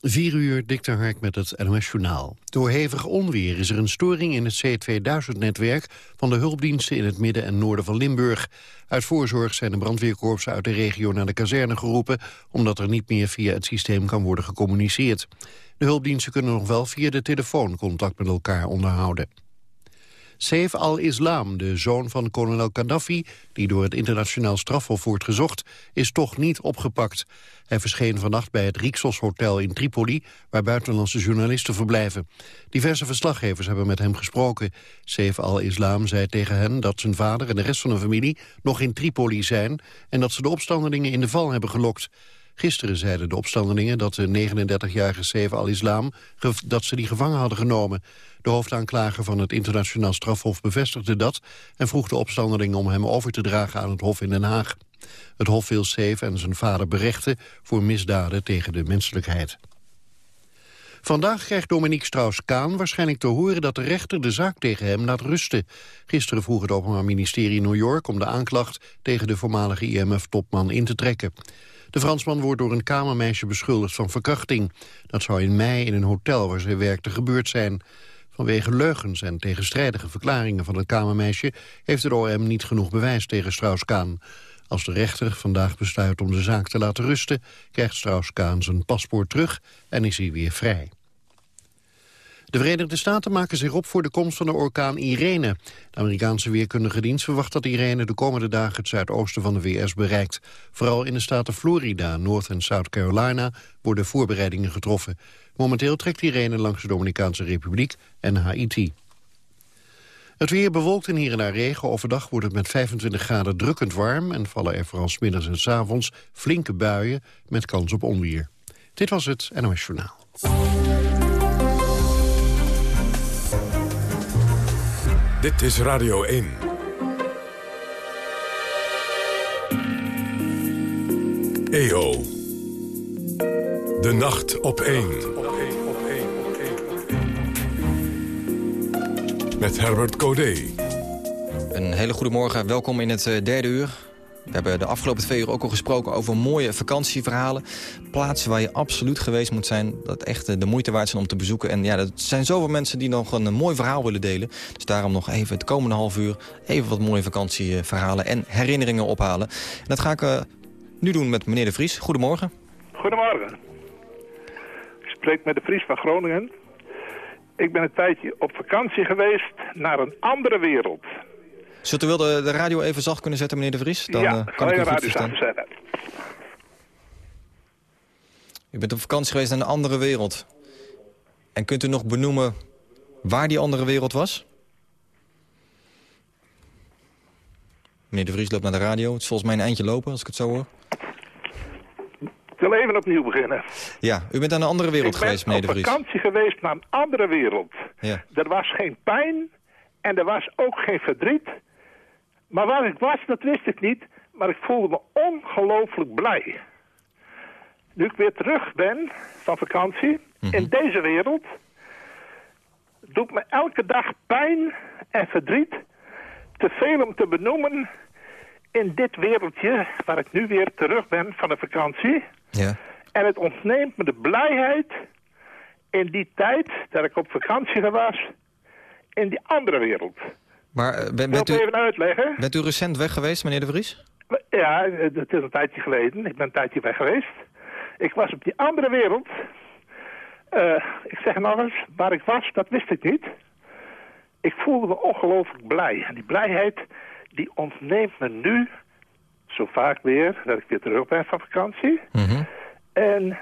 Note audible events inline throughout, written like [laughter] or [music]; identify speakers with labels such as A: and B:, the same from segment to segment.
A: 4 uur, Dikter Hark met het NOS-journaal. Door hevig onweer is er een storing in het C2000-netwerk... van de hulpdiensten in het midden en noorden van Limburg. Uit voorzorg zijn de brandweerkorpsen uit de regio naar de kazerne geroepen... omdat er niet meer via het systeem kan worden gecommuniceerd. De hulpdiensten kunnen nog wel via de telefoon contact met elkaar onderhouden. Saif al-Islam, de zoon van kolonel Gaddafi... die door het internationaal strafhof wordt gezocht, is toch niet opgepakt. Hij verscheen vannacht bij het Rixos Hotel in Tripoli... waar buitenlandse journalisten verblijven. Diverse verslaggevers hebben met hem gesproken. Saif al-Islam zei tegen hen dat zijn vader en de rest van de familie... nog in Tripoli zijn en dat ze de opstandelingen in de val hebben gelokt. Gisteren zeiden de opstandelingen dat de 39-jarige Saif al-Islam... dat ze die gevangen hadden genomen. De hoofdaanklager van het internationaal strafhof bevestigde dat... en vroeg de opstandelingen om hem over te dragen aan het Hof in Den Haag. Het Hof wil Seef en zijn vader berechten voor misdaden tegen de menselijkheid. Vandaag krijgt Dominique Strauss-Kaan waarschijnlijk te horen dat de rechter de zaak tegen hem laat rusten. Gisteren vroeg het Openbaar Ministerie in New York om de aanklacht tegen de voormalige IMF-topman in te trekken. De Fransman wordt door een kamermeisje beschuldigd van verkrachting. Dat zou in mei in een hotel waar zij werkte gebeurd zijn. Vanwege leugens en tegenstrijdige verklaringen van het kamermeisje... heeft de OM niet genoeg bewijs tegen Strauss-Kaan. Als de rechter vandaag besluit om de zaak te laten rusten... krijgt Strauss-Kaan zijn paspoort terug en is hij weer vrij. De Verenigde Staten maken zich op voor de komst van de orkaan Irene. De Amerikaanse weerkundige dienst verwacht dat Irene de komende dagen het zuidoosten van de VS bereikt. Vooral in de staten Florida, North en South Carolina worden voorbereidingen getroffen. Momenteel trekt Irene langs de Dominicaanse Republiek en Haiti. Het weer bewolkt en hier en daar regen. Overdag wordt het met 25 graden drukkend warm... en vallen er vooral middags en s avonds flinke buien met kans op onweer. Dit was het NOS Journaal.
B: Dit is Radio 1. EO. De nacht op 1. met Herbert Codé.
C: Een hele goede morgen, welkom in het eh, derde uur. We hebben de afgelopen twee uur ook al gesproken over mooie vakantieverhalen. Plaatsen waar je absoluut geweest moet zijn. Dat echt eh, de moeite waard zijn om te bezoeken. En ja, er zijn zoveel mensen die nog een eh, mooi verhaal willen delen. Dus daarom nog even het komende half uur... even wat mooie vakantieverhalen en herinneringen ophalen. En dat ga ik nu doen met meneer De Vries. Goedemorgen.
D: Goedemorgen. Ik spreek met De Vries van Groningen. Ik ben een tijdje op vakantie geweest naar een andere wereld.
C: Zult u wel de, de radio even zacht kunnen zetten, meneer De Vries? Dan
D: ja,
C: uh, kan ik
D: u radio zacht zetten.
C: U bent op vakantie geweest naar een andere wereld. En kunt u nog benoemen waar die andere wereld was? Meneer De Vries loopt naar de radio. Het is volgens mij een eindje lopen, als ik het zo hoor.
D: Ik wil even opnieuw beginnen.
C: Ja, u bent aan een andere wereld geweest, meneer De Vries.
D: Ik ben op vakantie geweest naar een andere wereld. Ja. Er was geen pijn en er was ook geen verdriet. Maar waar ik was, dat wist ik niet. Maar ik voelde me ongelooflijk blij. Nu ik weer terug ben van vakantie in mhm. deze wereld... doet me elke dag pijn en verdriet... te veel om te benoemen in dit wereldje waar ik nu weer terug ben van de vakantie. Ja. En het ontneemt me de blijheid in die tijd dat ik op vakantie was in die andere wereld.
C: Maar uh, ben, bent, u, even uitleggen? bent u recent weg geweest, meneer De Vries?
D: Ja, het is een tijdje geleden. Ik ben een tijdje weg geweest. Ik was op die andere wereld. Uh, ik zeg nog eens, waar ik was, dat wist ik niet. Ik voelde me ongelooflijk blij. En die blijheid, die ontneemt me nu zo vaak weer dat ik weer terug ben van vakantie. Mhm. En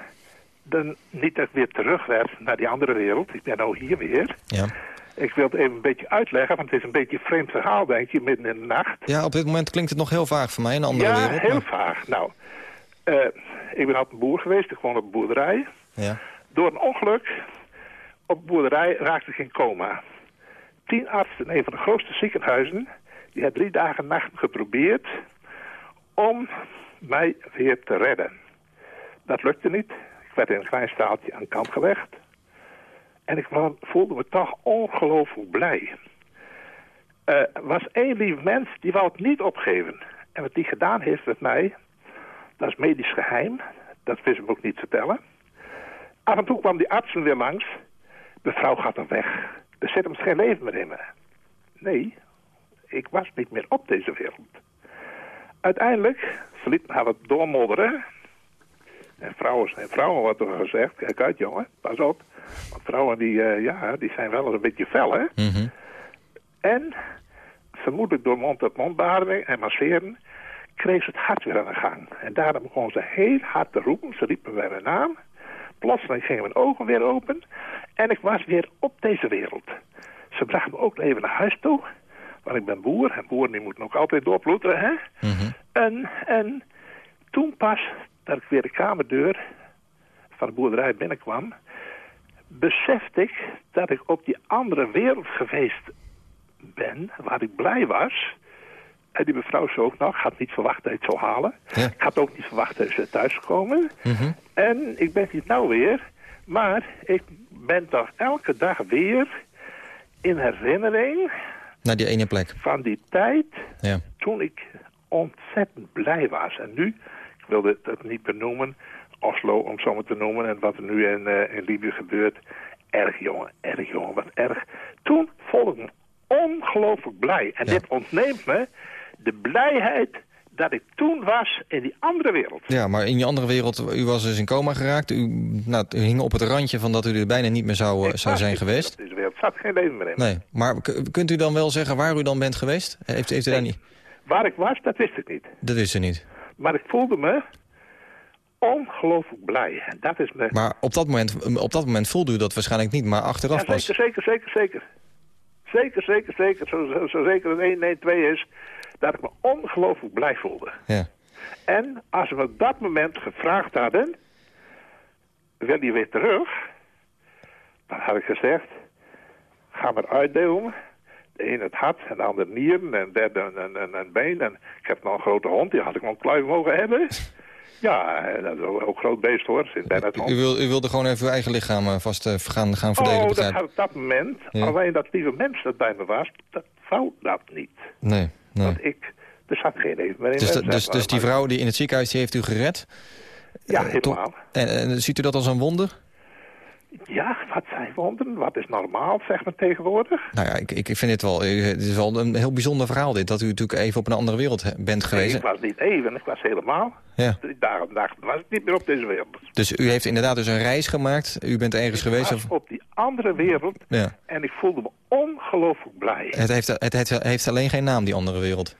D: dan niet dat ik weer terug werd naar die andere wereld. Ik ben nou hier weer. Ja. Ik wil het even een beetje uitleggen, want het is een beetje een vreemd verhaal, denk je, midden in de nacht.
C: Ja, op dit moment klinkt het nog heel vaag voor mij, een andere
D: ja,
C: wereld.
D: Ja, heel vaag. Nou, uh, ik ben altijd een boer geweest, ik woon op een boerderij. Ja. Door een ongeluk op de boerderij raakte ik in coma. Tien artsen in een van de grootste ziekenhuizen, die hebben drie dagen nacht geprobeerd om mij weer te redden. Dat lukte niet. Ik werd in een klein staaltje aan de kant gelegd. En ik voelde me toch ongelooflijk blij. Er was één lief mens, die wou het niet opgeven. En wat die gedaan heeft met mij, dat is medisch geheim. Dat wist ik ook niet vertellen. af en toe kwam die artsen weer langs. De vrouw gaat dan weg. Er zit hem geen leven meer in me. Nee, ik was niet meer op deze wereld. Uiteindelijk verliet haar wat doormodderen. En vrouwen zijn vrouwen, wat er gezegd. Kijk uit, jongen, pas op. Want vrouwen die, uh, ja, die zijn wel eens een beetje fel, hè.
C: Mhm.
D: En, vermoedelijk door mond-tot-mond en masseren... kreeg ze het hart weer aan de gang. En daarom begon ze heel hard te roepen. Ze riepen bij mijn naam. Plotseling gingen mijn ogen weer open. En ik was weer op deze wereld. Ze bracht me ook even naar huis toe. Want ik ben boer. En boeren die moeten ook altijd doorploeteren, hè.
C: Mhm.
D: en, en toen pas dat ik weer de kamerdeur van de boerderij binnenkwam... besefte ik dat ik op die andere wereld geweest ben... waar ik blij was... En die mevrouw zo ook nog, had niet verwacht dat ik het zou halen. Ik had ook niet verwacht dat ze thuis komen.
C: Mhm.
D: En ik ben hier nou weer. Maar ik ben toch elke dag weer in herinnering...
C: Naar die ene plek.
D: Van die tijd
C: ja.
D: toen ik ontzettend blij was. En nu, wilde het niet benoemen, Oslo om zo maar te noemen... en wat er nu in, uh, in Libië gebeurt. Erg jongen, erg jongen, wat erg. Toen voelde ik me ongelooflijk blij. En dit ontneemt me de blijheid dat ik toen was in die andere wereld.
C: Ja, maar in die andere wereld, u was dus in coma geraakt. U, nou, u hing op het randje van dat u er bijna niet meer zou, zou zijn geweest.
D: Deze wereld zat geen leven meer in.
C: Nee, maar kunt u dan wel zeggen waar u dan bent geweest? Heeft, heeft u daar niet...
D: Waar ik was, dat wist ik niet.
C: Dat wist u niet.
D: Maar ik voelde me ongelooflijk blij. Dat is me...
C: Maar op dat, moment, op dat moment voelde u dat waarschijnlijk niet, maar achteraf
D: ja, zeker, Zeker, zeker, zeker. Zeker, zeker, zeker. Zo, zo, zo zeker dat 1, nee, 2 is dat ik me ongelooflijk blij voelde.
C: Ja.
D: En als we op dat moment gevraagd hadden... wil je weer terug? Dan had ik gezegd... ga maar uitdelen. Een het hart en de ander nieren en de derde een, een, een, been. En ik heb nog een grote hond, die had ik nog een kluif mogen hebben. [laughs] Ja, dat is ook groot beest hoor.
C: U, wil, u wilde gewoon even uw eigen lichaam eh, vast uh, gaan, gaan verdelen,
D: Oh, dat op dat moment. Alleen dat lieve mens dat bij me was, dat wou dat niet.
C: Nee. Nee.
D: Want ik, er zat geen even meer in.
C: Dus, dus, dus die vrouw die in het ziekenhuis die heeft u gered?
D: Ja, uh, helemaal.
C: En, en, ziet u dat als een wonder?
D: Ja, wat zijn wonderen? Wat is normaal, zeg maar tegenwoordig?
C: Nou ja, ik, ik vind het wel, eh, het is wel een heel bijzonder verhaal dit. Dat u natuurlijk even op een andere wereld bent geweest.
D: Nee, ik was niet even, ik was helemaal.
C: Ja.
D: Daarom dacht was ik niet meer op deze wereld.
C: Dus u heeft inderdaad dus een reis gemaakt? U bent ergens
D: ik
C: geweest?
D: Was op die andere wereld
C: ja.
D: en ik voelde me ongelooflijk blij.
C: Het heeft, het, het heeft alleen geen naam, die andere wereld.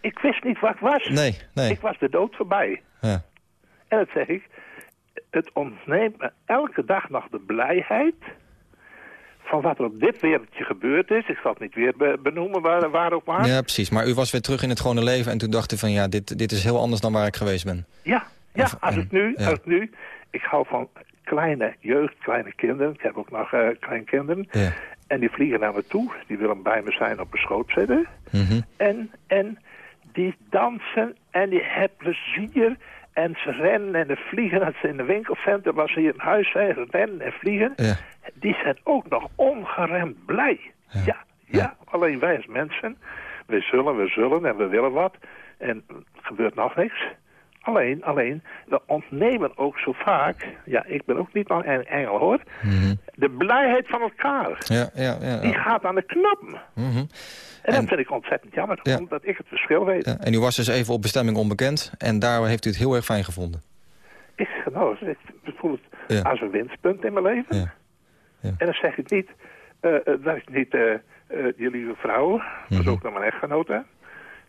D: Ik wist niet wat ik was.
C: Nee, nee.
D: Ik was de dood voorbij.
C: Ja.
D: En dat zeg ik, het ontneemt me elke dag nog de blijheid van wat er op dit wereldje gebeurd is. Ik zal het niet weer benoemen waar, waar ook maar.
C: Ja, precies. Maar u was weer terug in het gewone leven en toen dacht u van ja, dit, dit is heel anders dan waar ik geweest ben.
D: Ja, ja als, het nu, als het nu, ik hou van kleine jeugd, kleine kinderen. Ik heb ook nog uh, kleinkinderen.
C: Ja.
D: En die vliegen naar me toe. Die willen bij me zijn op mijn schoot zitten.
C: Mm -hmm.
D: En, en die dansen en die hebben plezier. En ze rennen en ze vliegen. Als ze in de winkelcentrum, ze hier in huis zijn, rennen en vliegen.
C: Ja.
D: Die zijn ook nog ongeremd blij. Ja. Ja, ja. ja, alleen wij als mensen, we zullen, we zullen en we willen wat. En er gebeurt nog niks. Alleen, alleen, we ontnemen ook zo vaak... Ja, ik ben ook niet maar een engel, hoor.
C: Mm -hmm.
D: De blijheid van elkaar.
C: Ja, ja, ja,
D: Die gaat aan de knappen.
C: Mm -hmm.
D: En dat vind ik ontzettend jammer,
C: ja.
D: omdat ik het verschil weet.
C: Ja, en u was dus even op bestemming onbekend. En daar heeft u het heel erg fijn gevonden.
D: Ik, nou, ik voel het als een winstpunt in mijn leven.
C: Ja. Ja.
D: En dan zeg ik niet... Uh, dat ik niet... Uh, uh, die lieve vrouw, mm -hmm. was ook naar mijn echtgenote...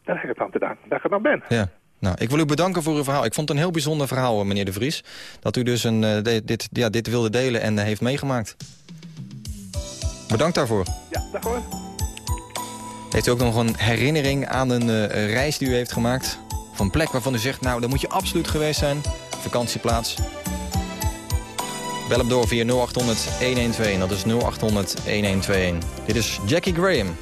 D: daar heb ik het aan te danken dat ik er dan ben.
C: Ja. Nou, ik wil u bedanken voor uw verhaal. Ik vond het een heel bijzonder verhaal, meneer De Vries. Dat u dus een, uh, dit, ja, dit wilde delen en uh, heeft meegemaakt. Bedankt daarvoor.
D: Ja, dag hoor.
C: Heeft u ook nog een herinnering aan een uh, reis die u heeft gemaakt? Van een plek waarvan u zegt, nou, daar moet je absoluut geweest zijn. Vakantieplaats. Bel hem door via 0800-1121. Dat is 0800-1121. Dit is Jackie Graham.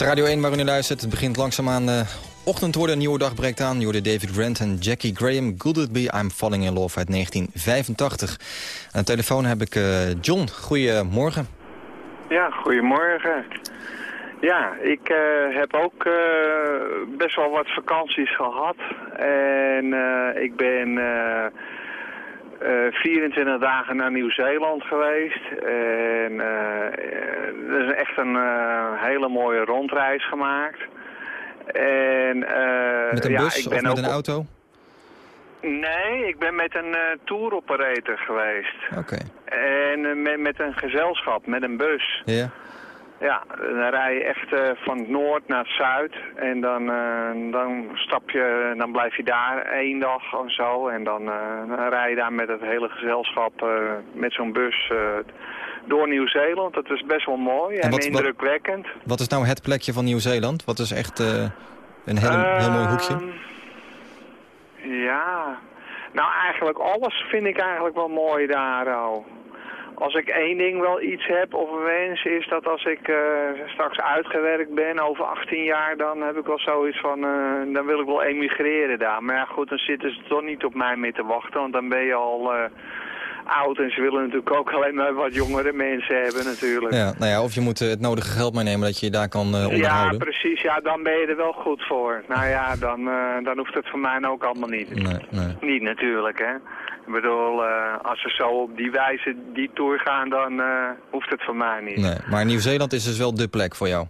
C: Radio 1 waar u nu luistert. Het begint langzaamaan uh, ochtend worden. Een nieuwe dag breekt aan. Je David Grant en Jackie Graham. Good It Be, I'm Falling in Love uit 1985. Aan de telefoon heb ik uh, John. Goedemorgen.
E: Ja, goedemorgen. Ja, ik uh, heb ook best wel wat vakanties gehad. En ik ben 24 dagen naar Nieuw-Zeeland geweest. En er is echt een hele mooie rondreis gemaakt. En,
C: met een bus ja, ik ben of met een auto?
E: Nee, ik ben met een uh, tour operator geweest.
C: Oké.
E: En met, met een gezelschap, met een bus.
C: Ja.
E: Ja, dan rij je echt uh, van noord naar zuid en dan, uh, dan stap je, dan blijf je daar één dag of zo en dan, uh, dan rij je daar met het hele gezelschap met zo'n bus door Nieuw-Zeeland. Dat is best wel mooi en, en indrukwekkend.
C: Wat, wat, is nou het plekje van Nieuw-Zeeland? Wat is echt een heel, heel mooi hoekje? Ehm,
E: ja, nou eigenlijk alles vind ik eigenlijk wel mooi daar al als ik één ding wel iets heb of een wens is dat als ik uh, straks uitgewerkt ben over 18 jaar, dan heb ik wel zoiets van, uh, dan wil ik wel emigreren daar. Maar ja goed, dan zitten ze toch niet op mij mee te wachten, want dan ben je al... Oud en ze willen natuurlijk ook alleen maar wat jongere mensen hebben natuurlijk.
C: Ja, nou ja, of je moet het nodige geld meenemen dat je je daar kan uh, onderhouden.
E: Ja, precies. Ja, dan ben je er wel goed voor. Nou ja, dan, uh, dan hoeft het voor mij ook allemaal niet.
C: Nee, nee.
E: Niet natuurlijk, hè. Ik bedoel, uh, als we zo op die wijze die tour gaan, dan uh, hoeft het voor mij niet.
C: Nee, maar Nieuw-Zeeland is dus wel de plek voor jou?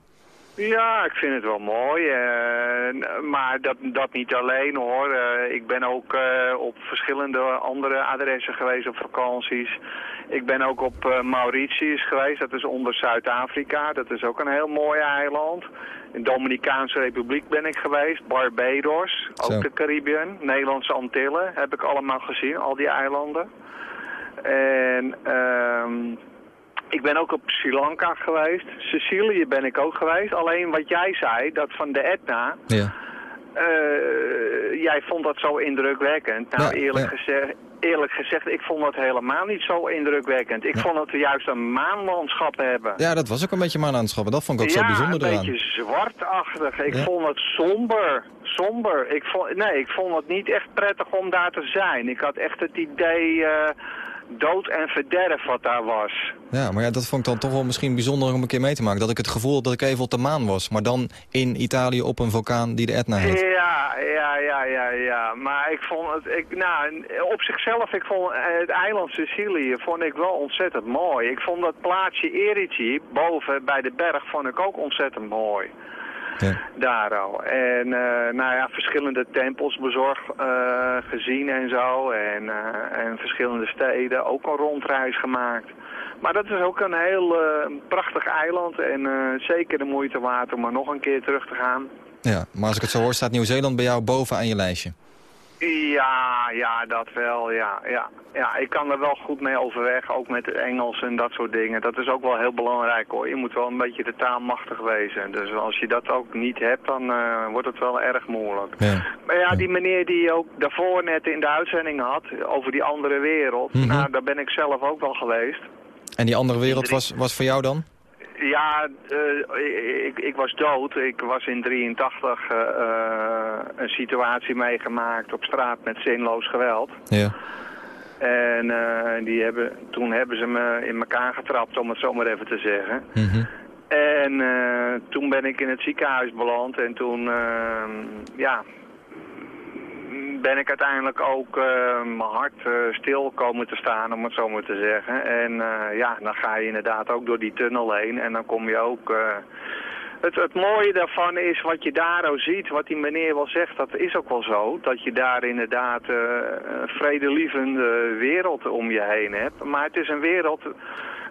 E: Ja, ik vind het wel mooi. Uh, maar dat, dat niet alleen hoor. Uh, ik ben ook uh, op verschillende andere adressen geweest op vakanties. Ik ben ook op Mauritius geweest, dat is onder Zuid-Afrika. Dat is ook een heel mooi eiland. In de Dominicaanse Republiek ben ik geweest, Barbados, ook de Caribbean, Nederlandse Antillen heb ik allemaal gezien, al die eilanden. En ehm, ik ben ook op Sri Lanka geweest, Sicilië ben ik ook geweest. Alleen wat jij zei, dat van de Etna,
C: ja.
E: Uh, jij vond dat zo indrukwekkend. Nou, eerlijk, Gezegd, eerlijk gezegd, ik vond dat helemaal niet zo indrukwekkend. Ik vond dat we juist een maanlandschap hebben.
C: Ja, dat was ook een beetje maanlandschap. Dat vond ik ook zo bijzonder
E: eraan. Ja, een beetje zwartachtig. Ik vond het somber. Somber. Ik vond, nee, ik vond het niet echt prettig om daar te zijn. Ik had echt het idee... Uh, dood en verderf wat daar was.
C: Ja, maar ja, dat vond ik dan toch wel misschien bijzonder om een keer mee te maken. Dat ik het gevoel had dat ik even op de maan was. Maar dan in Italië op een vulkaan die de Etna heet.
E: Ja, ja, ja, ja, ja. Maar ik vond het, ik, nou, op zichzelf, ik vond het eiland Sicilië vond ik wel ontzettend mooi. Ik vond dat plaatsje Erici, boven bij de berg, vond ik ook ontzettend mooi. Ja. Daar al. En uh, nou ja, verschillende tempels bezorgd uh, gezien en zo. En, uh, en verschillende steden. Ook een rondreis gemaakt. Maar dat is ook een heel prachtig eiland. En zeker de moeite waard om er nog een keer terug te gaan.
C: Ja, maar als ik het zo hoor, staat Nieuw-Zeeland bij jou boven aan je lijstje.
E: Ja, ja, dat wel, ja, ja. Ja, ik kan er wel goed mee overweg, ook met Engels en dat soort dingen. Dat is ook wel heel belangrijk hoor. Je moet wel een beetje de taal machtig wezen. Dus als je dat ook niet hebt, dan uh, wordt het wel erg moeilijk.
C: Ja.
E: Maar ja, die meneer die ook daarvoor net in de uitzending had, over die andere wereld, mm -hmm. nou, daar ben ik zelf ook wel geweest.
C: En die andere wereld was, was voor jou dan?
E: Ja, uh, ik, ik, was dood. Ik was in 83 uh, uh, een situatie meegemaakt op straat met zinloos geweld.
C: Ja.
E: En uh, die hebben, toen hebben ze me in elkaar getrapt, om het zo maar even te zeggen.
C: Mm -hmm.
E: En toen ben ik in het ziekenhuis beland en toen, ja, ben ik uiteindelijk ook uh, mijn hart uh, stil komen te staan, om het zo maar te zeggen. En uh, ja, dan ga je inderdaad ook door die tunnel heen en dan kom je ook... Het, het, mooie daarvan is wat je daar ook ziet, wat die meneer wel zegt, dat is ook wel zo. Dat je daar inderdaad een vredelievende wereld om je heen hebt. Maar het is een wereld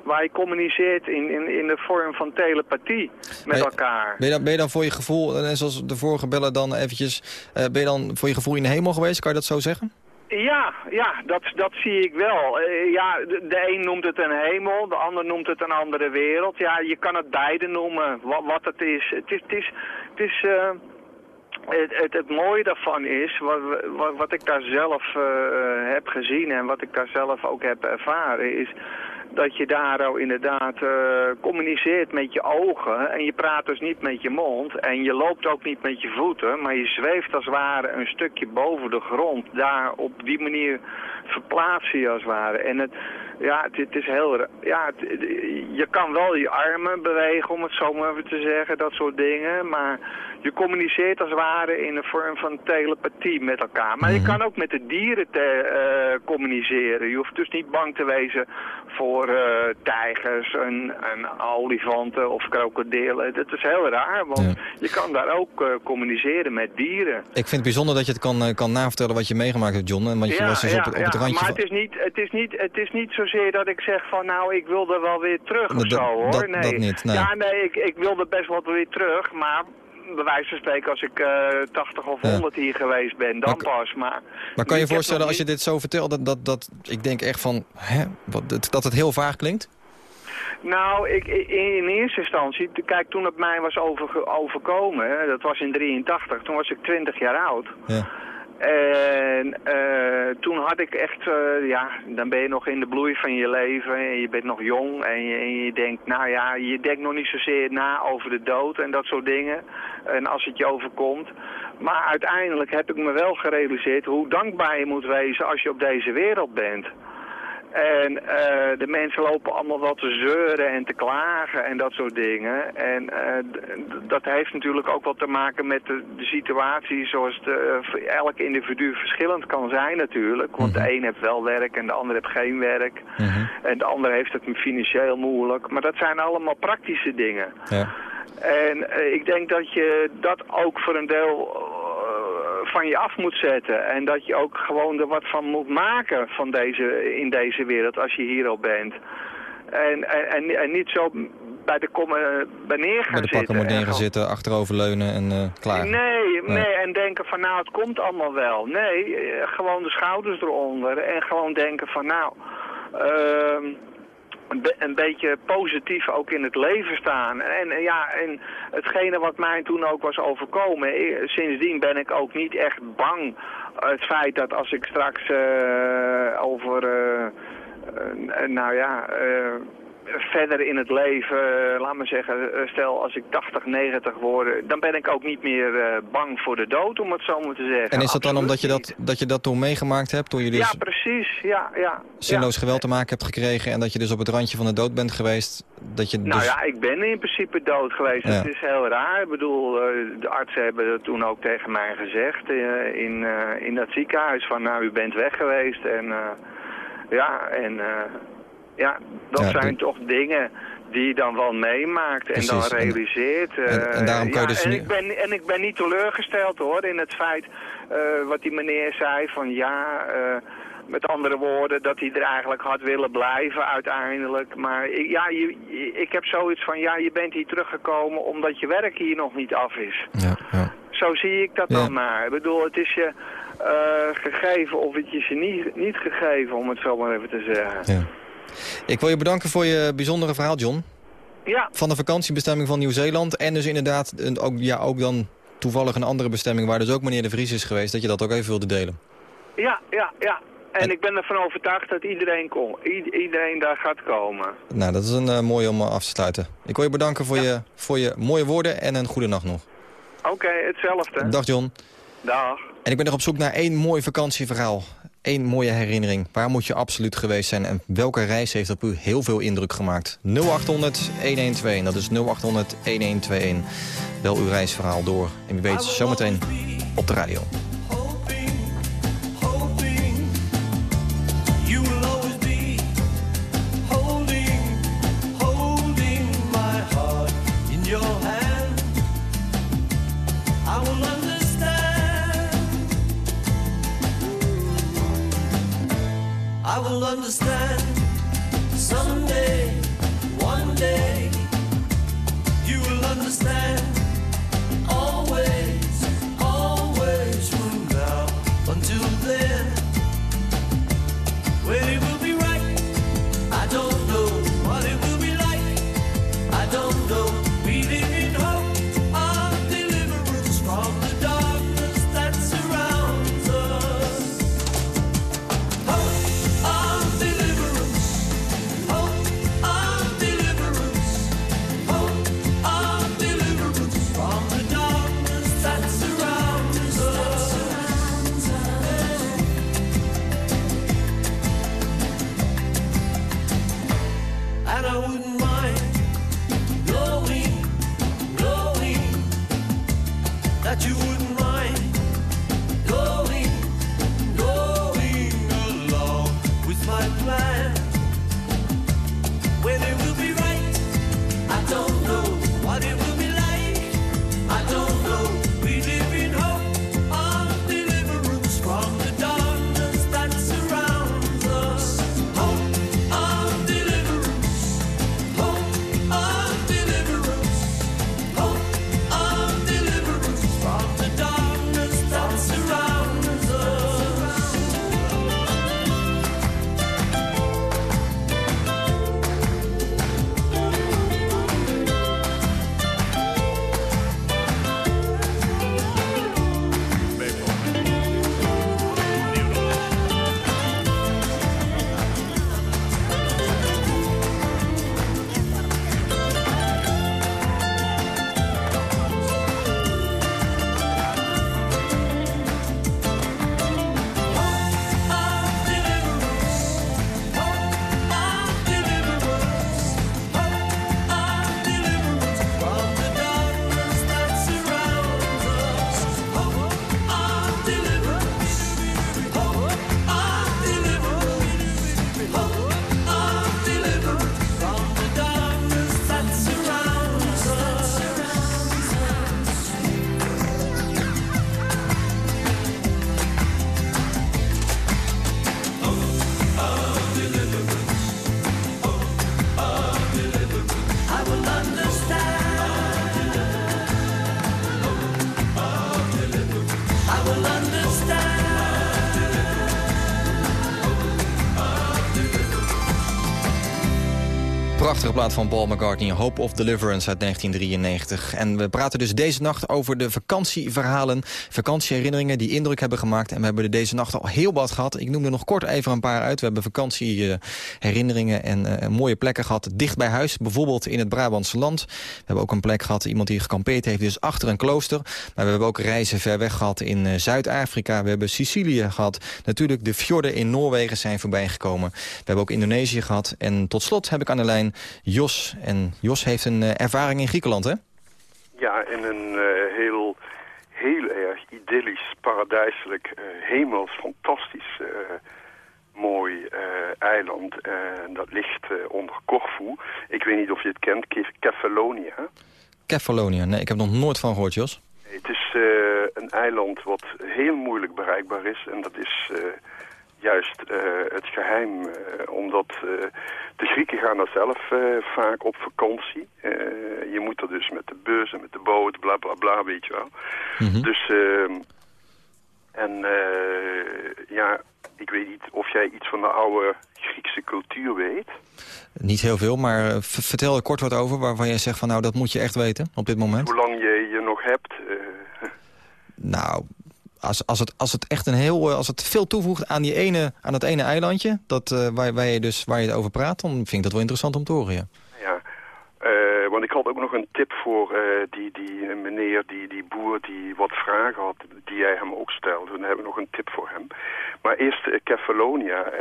E: waar je communiceert in, in, in de vorm van telepathie met elkaar.
C: Ben je, dan, ben je dan voor je gevoel, zoals de vorige beller dan eventjes, uh, ben je dan voor je gevoel in de hemel geweest? Kan je dat zo zeggen?
E: Ja, ja dat, dat zie ik wel. Uh, ja, de, de, een noemt het een hemel, de ander noemt het een andere wereld. Ja, je kan het beide noemen, wat, wat het is. Het is, het is, het is uh, het, het, het, mooie daarvan is, wat, wat, wat ik daar zelf uh, heb gezien en wat ik daar zelf ook heb ervaren, is dat je daar inderdaad uh, communiceert met je ogen en je praat dus niet met je mond en je loopt ook niet met je voeten, maar je zweeft als het ware een stukje boven de grond. Daar op die manier verplaats je als het ware. En het, ja, het, is heel... Ja, je kan wel je armen bewegen, om het zo maar even te zeggen, dat soort dingen. Maar je communiceert als het ware in een vorm van telepathie met elkaar. Maar je mhm. kan ook met de dieren te, uh, communiceren. Je hoeft dus niet bang te wezen voor uh, tijgers en, en, olifanten of krokodillen. Dat is heel raar, want je kan daar ook uh, communiceren met dieren. Ik
C: vind het bijzonder dat je het kan, kan navertellen wat je meegemaakt hebt, John. Want je ja, was dus op, op het randje
E: maar het is, niet, het, is niet, het is niet zozeer dat ik zeg van nou, ik wil er wel weer terug of zo, hoor.
C: Dat, nee. dat niet, nee.
E: Ja, nee, ik, ik wilde best wel weer terug, maar bij wijze van spreken als ik uh, eh, 80 of 100 hier geweest ben, dan pas. Maar,
C: maar kan je je voorstellen als je dit zo vertelt, dat, dat, dat ik denk echt van, hè, wat, dat het heel vaag klinkt?
E: Nou, ik, in, eerste instantie, kijk, toen het mij was over, overkomen, dat was in 83, toen was ik 20 jaar oud. Ja. En uh, toen had ik echt, uh, ja, dan ben je nog in de bloei van je leven en je bent nog jong en je, en je, denkt, nou ja, je denkt nog niet zozeer na over de dood en dat soort dingen. En als het je overkomt. Maar uiteindelijk heb ik me wel gerealiseerd hoe dankbaar je moet wezen als je op deze wereld bent. En uh, de mensen lopen allemaal wat te zeuren en te klagen en dat soort dingen. En uh, dat heeft natuurlijk ook wat te maken met de, de situatie zoals de, uh, elk individu verschillend kan zijn natuurlijk. Want mhm. de een heeft wel werk en de ander heeft geen werk. Mhm. En de ander heeft het financieel moeilijk. Maar dat zijn allemaal praktische dingen. Ja. En ik denk dat je dat ook voor een deel van je af moet zetten. En dat je ook gewoon er wat van moet maken van deze, in deze wereld als je hier al bent. En, en, en niet zo bij de kommen bij neer gaan
C: bij de pakken moet neer gaan zitten, achteroverleunen en uh, klaar.
E: Nee, nee, en denken van nou het komt allemaal wel. Nee, eh, gewoon de schouders eronder en gewoon denken van nou... Uh, een beetje positief ook in het leven staan. En ja, en hetgene wat mij toen ook was overkomen, sindsdien ben ik ook niet echt bang. Het feit dat als ik straks uh, over, nou ja verder in het leven, uh, laat me zeggen, eh, stel als ik 80, 90 word, dan ben ik ook niet meer uh, bang voor de dood, om het zo maar te zeggen.
C: En is dat dan omdat je dat, dat je dat toen meegemaakt hebt? Toen je dus
E: ja, precies, ja. ja
C: zinloos geweld te maken hebt gekregen en dat je dus op het randje van de dood bent geweest? Dat je
E: nou
C: dus...
E: ja, ik ben in principe dood geweest. Het is heel raar. Ik bedoel, de artsen hebben dat toen ook tegen mij gezegd in, in dat ziekenhuis van nou, u bent weg geweest en... ja, en ja, dat zijn toch dingen die je dan wel meemaakt en dan realiseert.
C: En, en, daarom kan je dus
E: en, ik ben, en ik ben niet teleurgesteld hoor in het feit uh, wat die meneer zei van ja... Uh, met andere woorden, dat hij er eigenlijk had willen blijven uiteindelijk. Maar ja, je, ik heb zoiets van, ja, je bent hier teruggekomen omdat je werk hier nog niet af is. Ja, ja. Zo zie ik dat dan maar. Ik bedoel, het is je uh, gegeven of het is je niet, niet gegeven, om het zo maar even te zeggen.
C: Ik wil je bedanken voor je bijzondere verhaal, John.
E: Ja.
C: Van de vakantiebestemming van Nieuw-Zeeland. En dus inderdaad ook, ja, ook dan toevallig een andere bestemming... waar dus ook meneer De Vries is geweest, dat je dat ook even wilde delen.
E: Ja, ja, ja. En, ik ben ervan overtuigd dat iedereen, kom, iedereen daar gaat komen.
C: Nou, dat is een uh, mooie om af te sluiten. Ik wil je bedanken voor, je, voor je mooie woorden en een goede nacht nog.
E: Oké, hetzelfde.
C: Dag John.
E: Dag.
C: En ik ben nog op zoek naar één mooi vakantieverhaal. Eén mooie herinnering. Waar moet je absoluut geweest zijn? En welke reis heeft op u heel veel indruk gemaakt? 0800 112. Dat is 0800 1121. Bel uw reisverhaal door. En wie weet, zometeen op de radio. Van Paul McCartney, Hope of Deliverance uit 1993. En we praten dus deze nacht over de vakantieverhalen, vakantieherinneringen die indruk hebben gemaakt. En we hebben er deze nacht al heel wat gehad. Ik noem er nog kort even een paar uit. We hebben vakantieherinneringen en uh, mooie plekken gehad dicht bij huis. Bijvoorbeeld in het Brabantse land. We hebben ook een plek gehad, iemand die gekampeerd heeft, dus achter een klooster. Maar we hebben ook reizen ver weg gehad in uh, Zuid-Afrika. We hebben Sicilië gehad. Natuurlijk de fjorden in Noorwegen zijn voorbijgekomen. We hebben ook Indonesië gehad. En tot slot heb ik aan de lijn Jos. En Jos heeft een uh, ervaring in Griekenland, hè?
F: Ja, in een uh, heel, heel erg idyllisch, paradijselijk, uh, hemels, fantastisch mooi eiland. dat ligt onder Corfu. Ik weet niet of je het kent, Kefalonia.
C: Kefalonia, nee, ik heb nog nooit van gehoord, Jos.
F: Het is een eiland wat heel moeilijk bereikbaar is. En dat is juist uh, het geheim, uh, omdat de Grieken gaan daar zelf vaak op vakantie. je moet er dus met de bus en met de boot, bla bla bla, weet je wel. Mm -hmm. Dus, ehm, en ja, ik weet niet of jij iets van de oude Griekse cultuur weet.
C: Niet heel veel, maar vertel er kort wat over waarvan jij zegt van nou dat moet je echt weten op dit moment.
F: Hoe lang je je nog hebt.
C: Nou, als, als, het, als het echt een heel, als het veel toevoegt aan, die ene, aan dat ene eilandje, dat, uh, waar, waar, je dus, waar je het over praat, dan vind ik dat wel interessant om te horen. Ja,
F: uh, want ik had ook nog een tip voor die, die meneer, die, die boer die wat vragen had, die jij hem ook stelde. Dan hebben we nog een tip voor hem. Maar eerst Kefalonia.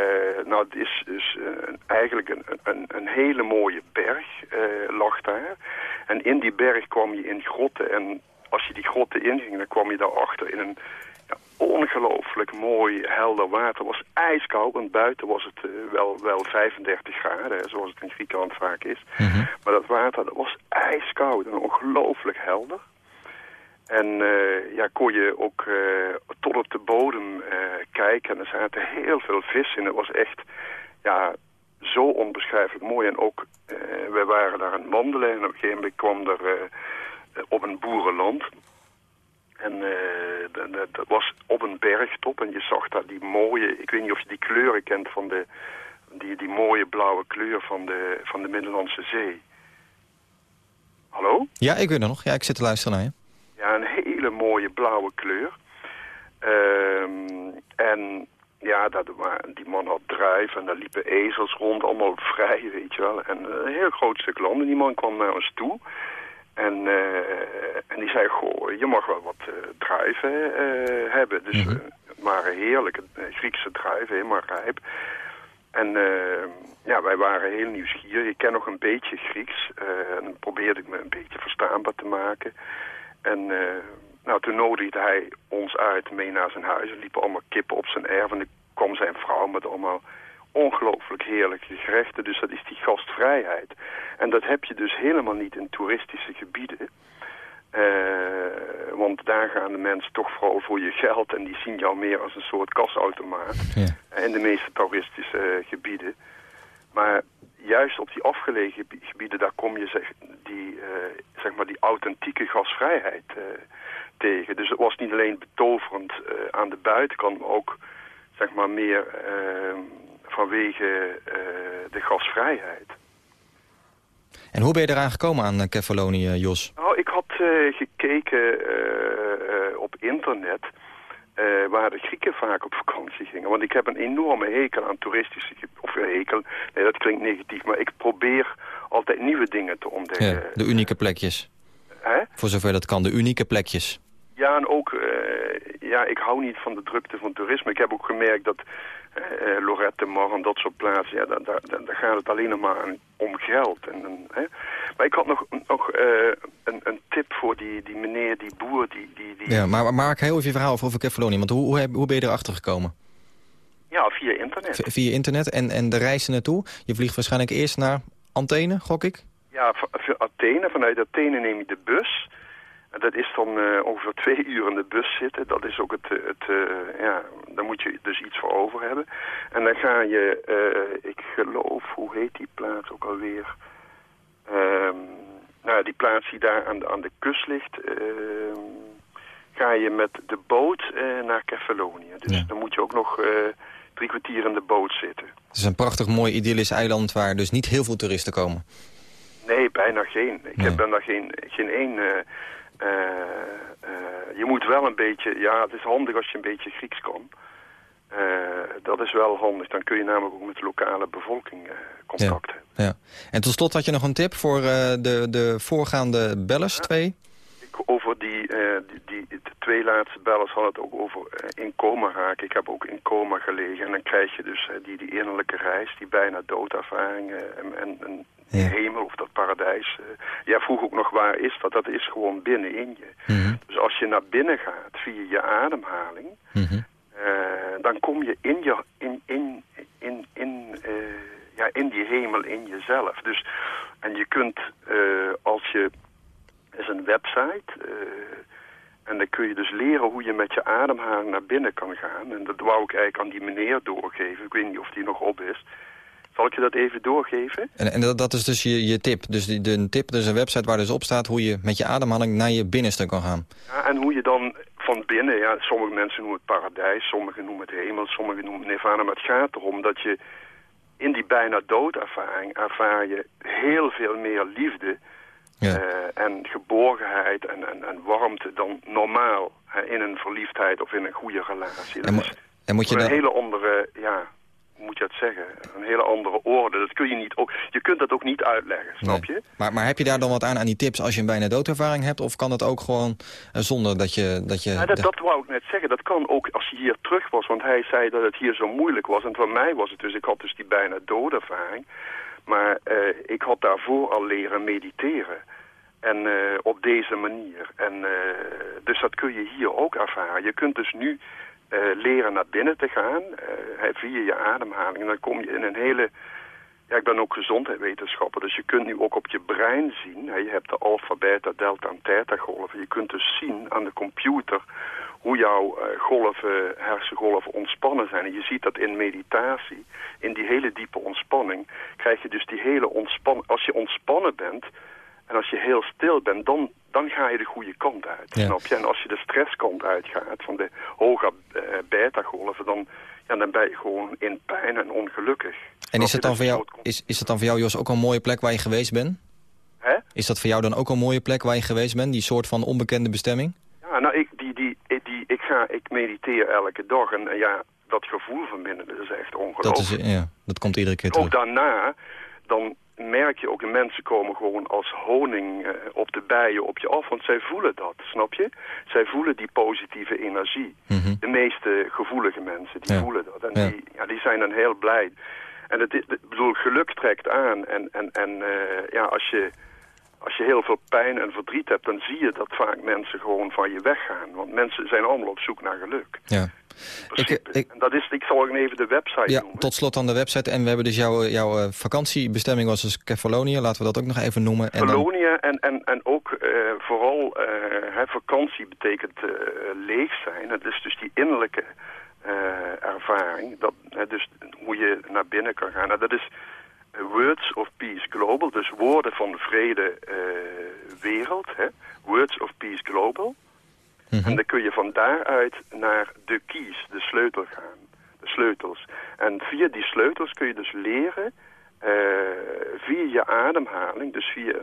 F: nou, het is dus eigenlijk een, een, een, hele mooie berg lag daar. En in die berg kwam je in grotten en als je die grotten inging, dan kwam je daarachter in een ongelooflijk mooi helder water. Het was ijskoud, want buiten was het uh, wel, wel 35 graden, zoals het in Griekenland vaak is. Mm -hmm. Maar dat water dat was ijskoud en ongelooflijk helder. En uh, ja, kon je ook uh, tot op de bodem kijken en er zaten heel veel vis in. Het was echt ja, zo onbeschrijfelijk mooi. En ook, we waren daar aan het wandelen en op een gegeven moment kwam er op een boerenland en uh, dat was op een bergtop en je zag daar die mooie, ik weet niet of je die kleuren kent van de, die, die mooie blauwe kleur van de, van de Middellandse Zee. Hallo?
C: Ja, ik weet het nog. Ja, ik zit te luisteren naar je.
F: Ja, een hele mooie blauwe kleur. Um, en ja, dat, die man had drijf en daar liepen ezels rond, allemaal [laughs] vrij, weet je wel. En een heel groot stuk land. En die man kwam naar ons toe. En, uh, en die zei, goh, je mag wel wat uh, druiven uh, hebben. Dus -hmm. waren heerlijke Griekse druiven, helemaal rijp. En ja, wij waren heel nieuwsgierig. Ik ken nog een beetje Grieks. en probeerde ik me een beetje verstaanbaar te maken. En nou, toen nodigde hij ons uit mee naar zijn huis. Er liepen allemaal kippen op zijn erf. En kwam zijn vrouw met allemaal ongelooflijk heerlijke gerechten. Dus dat is die gastvrijheid. En dat heb je dus helemaal niet in toeristische gebieden. Uh, want daar gaan de mensen toch vooral voor je geld en die zien jou meer als een soort kasautomaat. Ja. In de meeste toeristische gebieden. Maar juist op die afgelegen gebieden, daar kom je zeg, die, uh, zeg maar die authentieke gasvrijheid tegen. Dus het was niet alleen betoverend aan de buitenkant, maar ook zeg maar meer ehm, vanwege de gasvrijheid.
C: En hoe ben je eraan gekomen aan Kefalonie, Jos?
F: Nou, ik had gekeken op internet... Uh, waar de Grieken vaak op vakantie gingen. Want ik heb een enorme hekel aan toeristische... Of hekel, nee, dat klinkt negatief. Maar ik probeer altijd nieuwe dingen te ontdekken. Ja,
C: de unieke plekjes. Hè? Voor zover dat kan, de unieke plekjes.
F: Ja, en ook... Uh, ja, ik hou niet van de drukte van toerisme. Ik heb ook gemerkt dat uh, Lorette Mar en dat soort plaatsen... Ja, daar, daar, daar gaat het alleen nog maar om geld. En, en hè? Maar ik had nog, nog uh, een, een, tip voor die, die meneer, die boer... Die, die, die...
C: Ja, maar maak heel even je verhaal over Kefalonie. Want hoe, hoe, hoe ben je erachter gekomen?
F: Ja, via internet.
C: V via internet en, en de reis naartoe? Je vliegt waarschijnlijk eerst naar Athene, gok ik?
F: Ja, Athene. Vanuit Athene neem je de bus... Dat is dan uh, ongeveer twee [laughs] uur in de bus zitten. Dat is ook het, het uh, ja, daar moet je dus iets voor over hebben. En dan ga je, uh, ik geloof, hoe heet die plaats ook alweer? Ehm, nou, die plaats die daar aan de, aan de kust ligt, ehm, ga je met de boot naar Kefalonia. Dus dan moet je ook nog drie kwartier in de boot zitten.
C: Het is een prachtig mooi idyllisch eiland waar dus niet heel veel toeristen komen.
F: Nee, bijna geen. Ik heb daar geen, geen één uh, je moet wel een beetje, ja het is handig als je een beetje Grieks kan. Uh, dat is wel handig. Dan kun je namelijk ook met de lokale bevolking uh, contact
C: ja. Ja. En tot slot had je nog een tip voor de, de voorgaande bellers, ja, twee?
F: Ik, over die, die, die, de twee laatste bellers had het ook over in coma raken. Ik heb ook in coma gelegen. En dan krijg je dus die, die innerlijke reis, die bijna doodervaringen en, en, en ja. hemel of dat paradijs. Uh, jij vroeg ook nog waar is dat? Dat is gewoon binnenin je. Mm Dus als je naar binnen gaat via je ademhaling, mm -hmm. uh, dan kom je in, je, in, in, in, in, uh, ja, in die hemel in jezelf. Dus, en je kunt als je... is een website... En dan kun je dus leren hoe je met je ademhaling naar binnen kan gaan. En dat wou ik eigenlijk aan die meneer doorgeven. Ik weet niet of die nog op is. Zal ik je dat even doorgeven?
C: En, en dat, dat, is dus je, je tip. Dus de, de tip, dus een website waar dus op staat hoe je met je ademhaling naar je binnenste kan gaan.
F: Ja, en hoe je dan van binnen, ja, sommige mensen noemen het paradijs, sommigen noemen het hemel, sommigen noemen het nirvana. Maar het gaat erom dat je in die bijna doodervaring ervaar je heel veel meer liefde ja. uh, en geborgenheid en, en, en, warmte dan normaal in een verliefdheid of in een goede relatie.
C: En, en moet je
F: een hele andere, ja, moet je het zeggen, een hele andere orde. Dat kun je niet, ook, je kunt dat ook niet uitleggen, snap je?
C: Maar, maar heb je daar dan wat aan aan die tips als je een bijna doodervaring hebt? Of kan dat ook gewoon uh, zonder dat je... Dat, je
F: ja, dat, dat wou ik net zeggen. Dat kan ook als je hier terug was. Want hij zei dat het hier zo moeilijk was. En voor mij was het dus, ik had dus die bijna doodervaring. Maar uh, ik had daarvoor al leren mediteren. En uh, op deze manier. En dus dat kun je hier ook ervaren. Je kunt dus nu uh, leren naar binnen te gaan uh, via je ademhaling. En dan kom je in een hele... Ja, ik ben ook gezondheidswetenschapper, dus je kunt nu ook op je brein zien. Je hebt de alfa, beta, delta en theta golven. Je kunt dus zien aan de computer hoe jouw uh, golven, hersengolven ontspannen zijn. En je ziet dat in meditatie, in die hele diepe ontspanning, krijg je dus die hele ontspanning... Als je ontspannen bent, en als je heel stil bent, dan, dan ga je de goede kant uit. Snap je? En als je de stresskant uitgaat, van de hoge uh, beta-golven, dan, ja, dan ben je gewoon in pijn en ongelukkig.
C: En is het, dan voor jou, is, is het dan voor jou, Jos, ook een mooie plek waar je geweest bent?
F: Hè?
C: Is dat voor jou dan ook een mooie plek waar je geweest bent, die soort van onbekende bestemming?
F: Ja, nou, ik, die, die, die, ik, ga, ik mediteer elke dag en ja, dat gevoel van binnen, dat is echt ongelooflijk. Dat, is,
C: ja, dat komt iedere keer terug.
F: Ook daarna, dan merk je ook, de mensen komen gewoon als honing uh, op de bijen op je af. Want zij voelen dat, snap je? Zij voelen die positieve energie.
C: Mhm.
F: De meeste gevoelige mensen, die voelen dat. En Die, ja, die zijn dan heel blij. En het, het bedoel, geluk trekt aan. En, en, en uh, ja, als je als je heel veel pijn en verdriet hebt, dan zie je dat vaak mensen gewoon van je weggaan. Want mensen zijn allemaal op zoek naar geluk.
C: Ja.
F: Ik, ik, en dat is, ik zal ook even de website
C: ja,
F: noemen.
C: Tot slot aan de website. En we hebben dus jouw, jouw eh, vakantiebestemming was dus Kefalonia. Laten we dat ook nog even noemen.
F: Kefalonia en, en, en ook uh, vooral uh, hè, vakantie betekent uh, leeg zijn. Het is dus die innerlijke ervaring. Dat, dus hoe je naar binnen kan gaan. Nou, dat is Words of Peace Global. Dus woorden van vrede wereld. Hè? Words of Peace Global. Mhm. En dan kun je van daaruit naar de keys, de sleutel gaan. De sleutels. En via die sleutels kun je dus leren, uh, via je ademhaling, dus via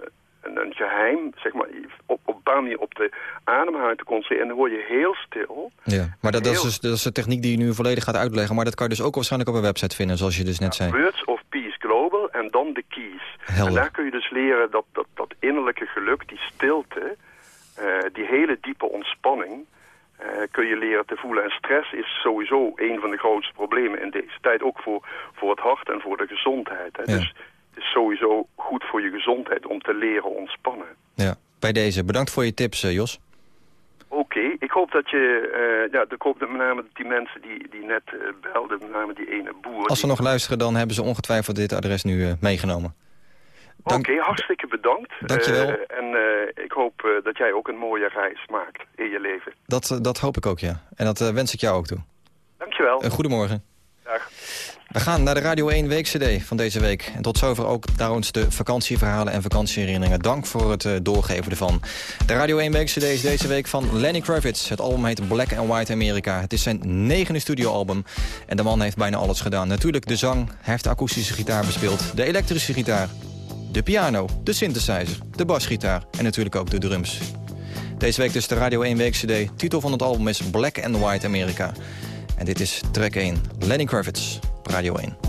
F: een, een geheim, zeg maar, op, op op de ademhaling te concentreren. En dan word je heel stil.
C: Ja, maar dat, dat, is dus, dat is de techniek die je nu volledig gaat uitleggen. Maar dat kan je dus ook waarschijnlijk op een website vinden, zoals je dus net zei.
F: Words of Peace Global en dan de keys.
C: Helder.
F: En daar kun je dus leren dat, dat, dat innerlijke geluk, die stilte... Uh, die hele diepe ontspanning uh, kun je leren te voelen. En stress is sowieso een van de grootste problemen in deze tijd. Ook voor, voor het hart en voor de gezondheid. Hè. Dus het is sowieso goed voor je gezondheid om te leren ontspannen.
C: Ja, bij deze. Bedankt voor je tips, uh, Jos.
F: Oké, ik hoop dat je, uh, ja, ik hoop dat met name die mensen die, die net belden, met name die ene boer...
C: Als ze nog luisteren, dan hebben ze ongetwijfeld dit adres nu meegenomen.
F: Oké, hartstikke bedankt.
C: Dankjewel. Uh,
F: en uh, ik hoop uh, dat jij ook een mooie reis maakt in je leven.
C: Dat, dat hoop ik ook, ja. En dat wens ik jou ook toe.
F: Dankjewel.
C: Een goedemorgen.
F: Dag.
C: We gaan naar de Radio 1 Week-cd van deze week. En tot zover ook trouwens de vakantieverhalen en vakantieherinneringen. Dank voor het doorgeven ervan. De Radio 1 Week-cd is deze week van Lenny Kravitz. Het album heet Black and White America. Het is zijn negende studioalbum. En de man heeft bijna alles gedaan. Natuurlijk de zang, hij heeft de akoestische gitaar bespeeld. De elektrische gitaar, de piano, de synthesizer, de basgitaar en natuurlijk ook de drums. Deze week dus de Radio 1 Week CD. Titel van het album is Black and White America. En dit is track 1, Lenny Kravitz, Radio 1.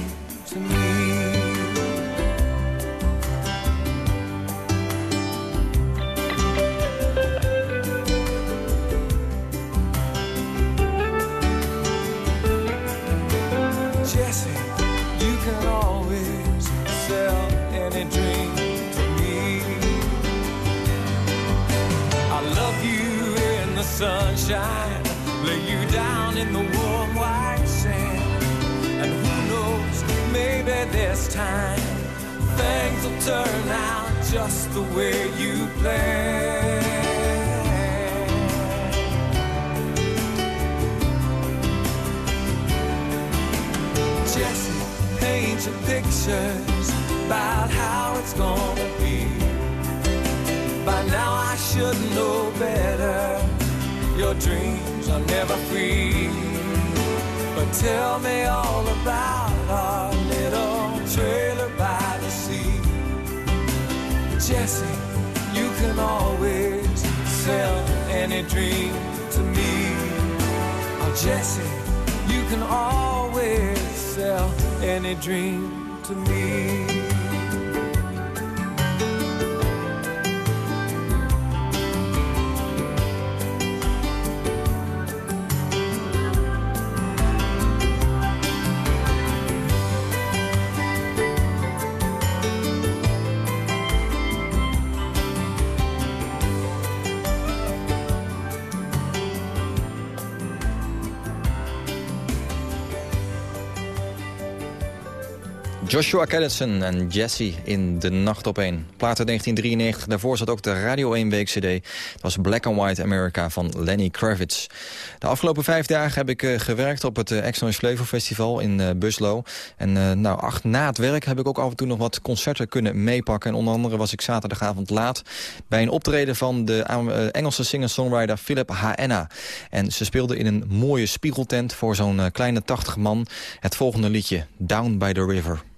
C: Joshua Callison en Jesse in De Nacht op 1. Plaat uit 1993, daarvoor zat ook de Radio 1 week CD. Het was Black and White America van Lenny Kravitz. De afgelopen vijf dagen heb ik uh, gewerkt op het uh, Exnoise Flevo Festival in uh, Buslo. En nou, acht, na het werk heb ik ook af en toe nog wat concerten kunnen meepakken. En onder andere was ik zaterdagavond laat bij een optreden van de Engelse singer-songwriter Philip Haenna. En ze speelde in een mooie spiegeltent voor zo'n kleine 80 man het volgende liedje, Down by the River.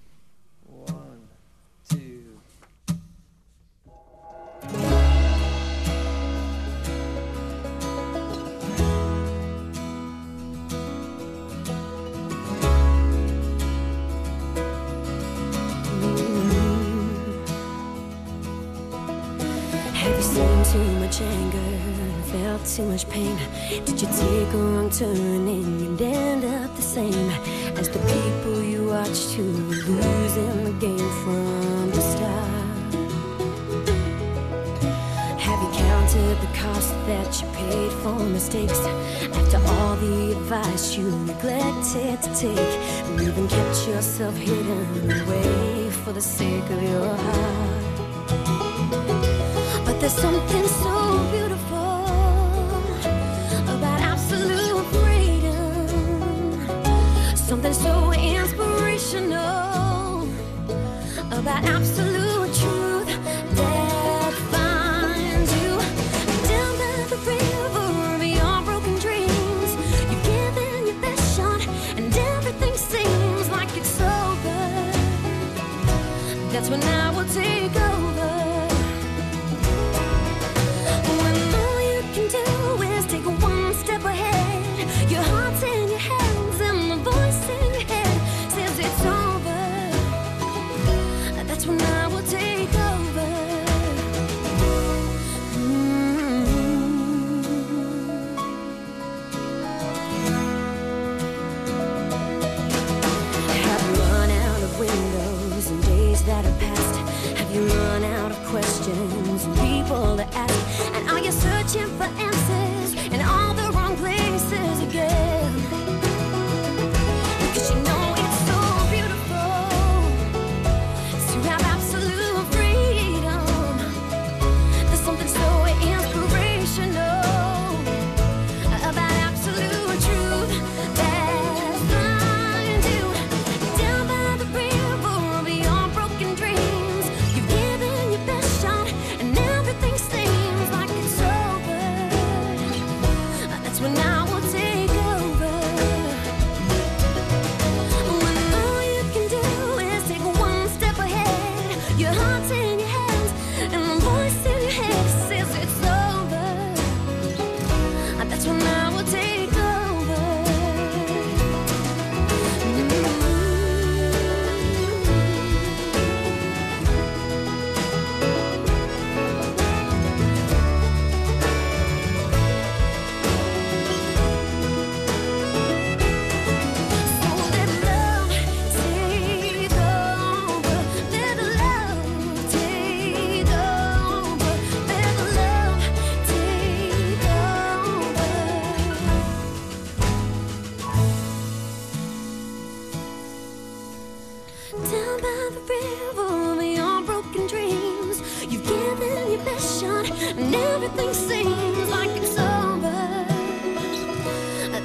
G: Too much pain? Did you take a wrong turn and end up the same as the people you watched who were losing the game from the start? Have you counted the cost that you paid for mistakes after all the advice you neglected to take and even kept yourself hidden away for the sake of your heart? But there's something so Something so inspirational about absolute truth that finds you down by the river beyond broken dreams. You've given your best shot, and everything seems like it's over. That's when I will take over.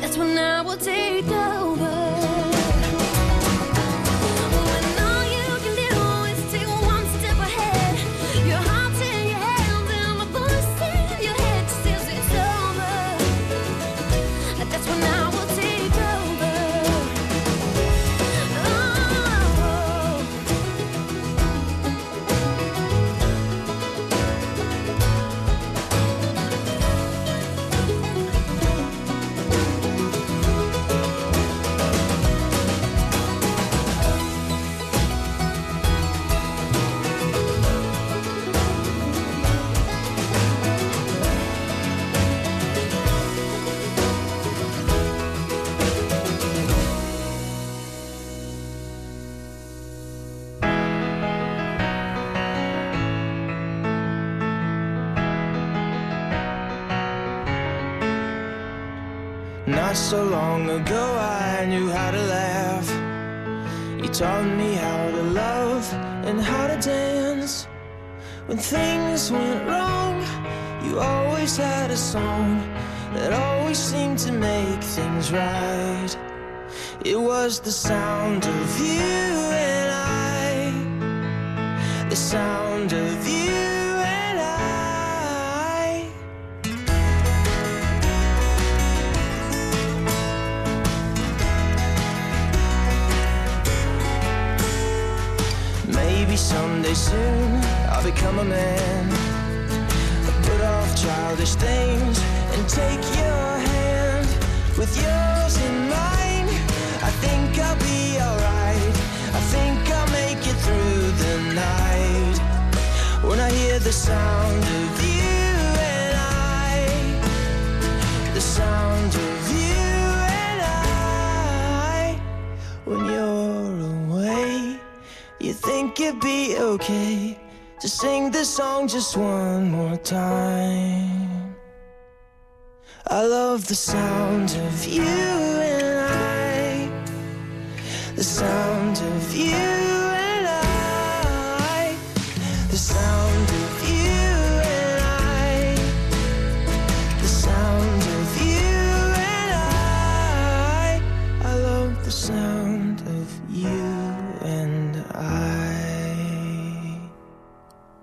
G: That's when I will take over. So
H: long ago, I knew how to laugh.
I: You taught me how to love and how to dance. When things went wrong, you always had a song that always seemed to make things right. It was the sound of you and I, the sound of you I'll a man. Put off childish things and take your hand with yours in mine. I think I'll be alright. I think I'll make it through the night. When I hear the sound of you and I, the sound of you and I, when you're away, you think it'd be okay to sing this song just one more time. I love the sound of you and I, the sound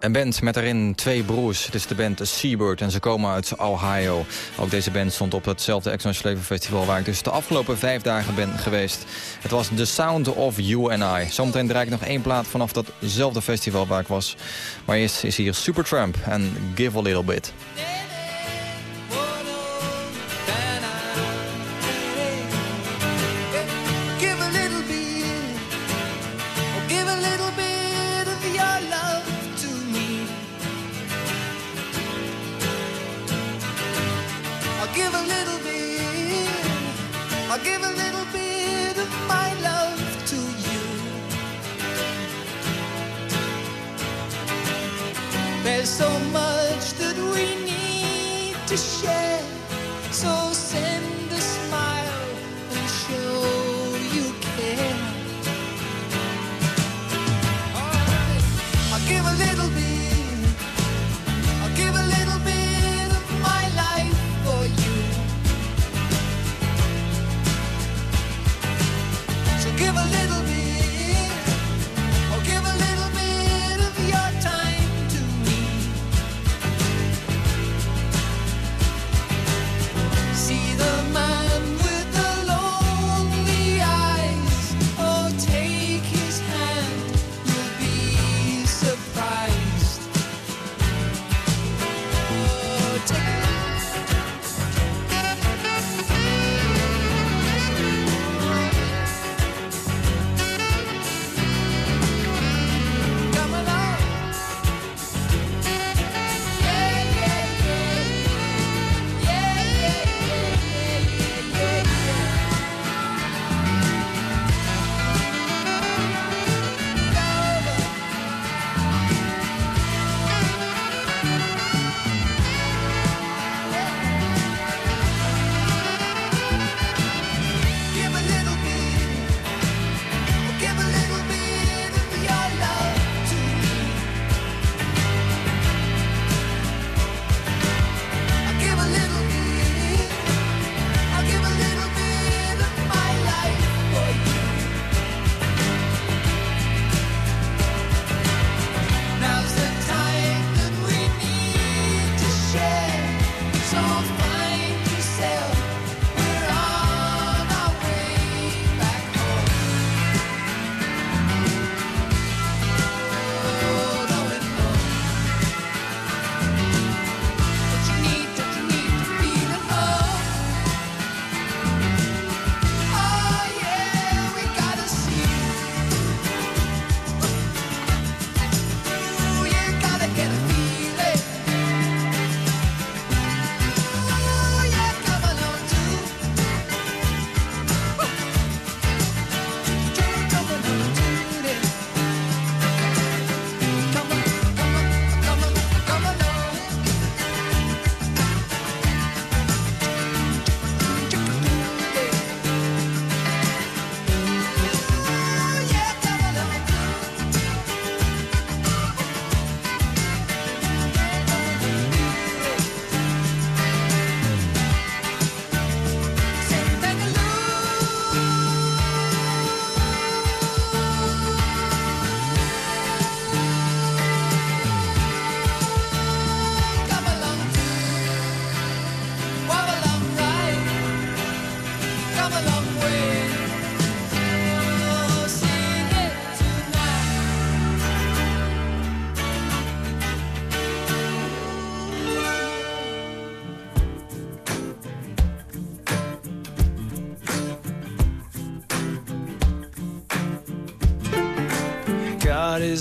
C: Een band met daarin twee broers. Het is de band Seabird en ze komen uit Ohio. Ook deze band stond op hetzelfde Exxon Flavor Festival... waar ik dus de afgelopen vijf dagen ben geweest. Het was The Sound of You and I. Zometeen draai ik nog één plaat vanaf datzelfde festival waar ik was. Maar eerst is hier Supertramp en Give a Little Bit.
J: There's so much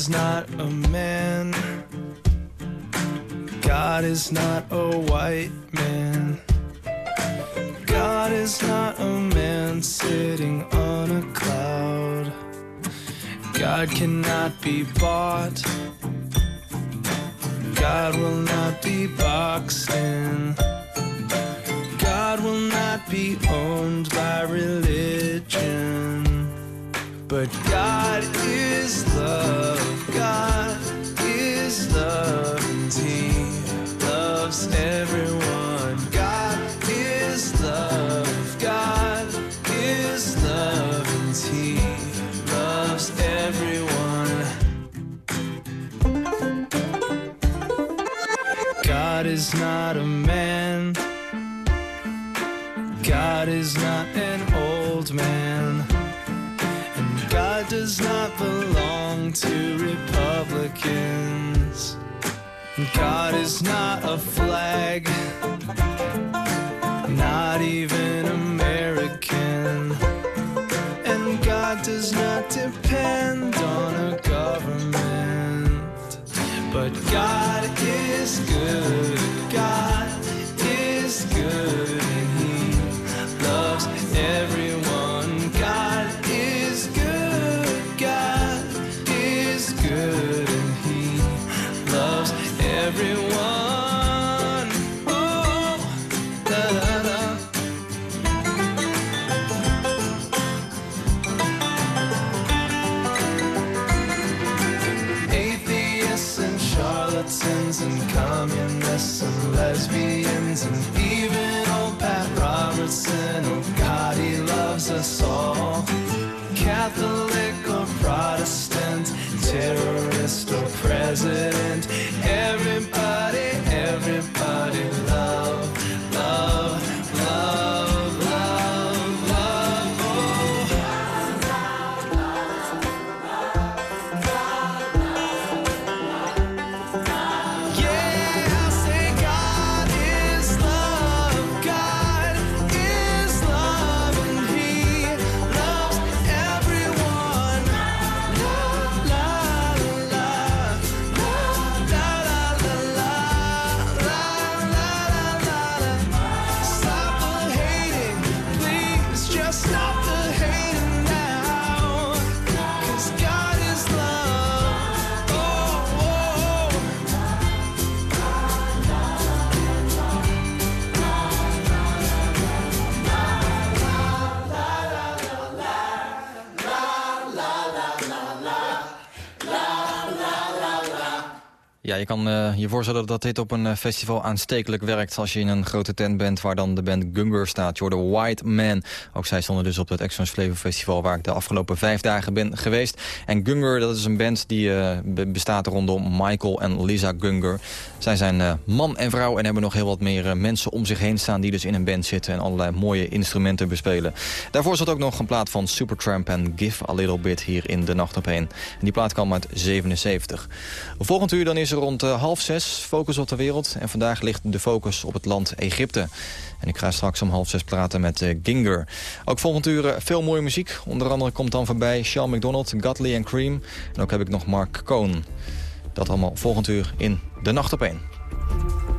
H: is not a man. God is not a white man. God is not a man sitting on a cloud. God cannot be bought. Is not a flag, not even
C: je kan eh, je voorstellen dat dit op een eh, festival aanstekelijk werkt... als je in een grote tent bent waar dan de band Gunger staat. Je White Man. Ook zij stonden dus op het Exxon Flavor Festival... waar ik de afgelopen vijf dagen ben geweest. En Gunger, dat is een band die eh, be- bestaat rondom Michael en Lisa Gunger. Zij zijn man en vrouw en hebben nog heel wat meer mensen om zich heen staan... die dus in een band zitten en allerlei mooie instrumenten bespelen. Daarvoor zat ook nog een plaat van Supertramp en Give a Little Bit hier in De Nacht op 1. En die plaat kwam uit 77. Volgend uur dan is er rond eh, half zes focus op de wereld. En vandaag ligt de focus op het land Egypte. En ik ga straks om half zes praten met eh, Ginger. Ook volgend uur eh, veel mooie muziek. Onder andere komt dan voorbij Sean McDonald, Godley en Cream. En ook heb ik nog Mark Cohn. Dat allemaal volgend uur in De Nacht op 1.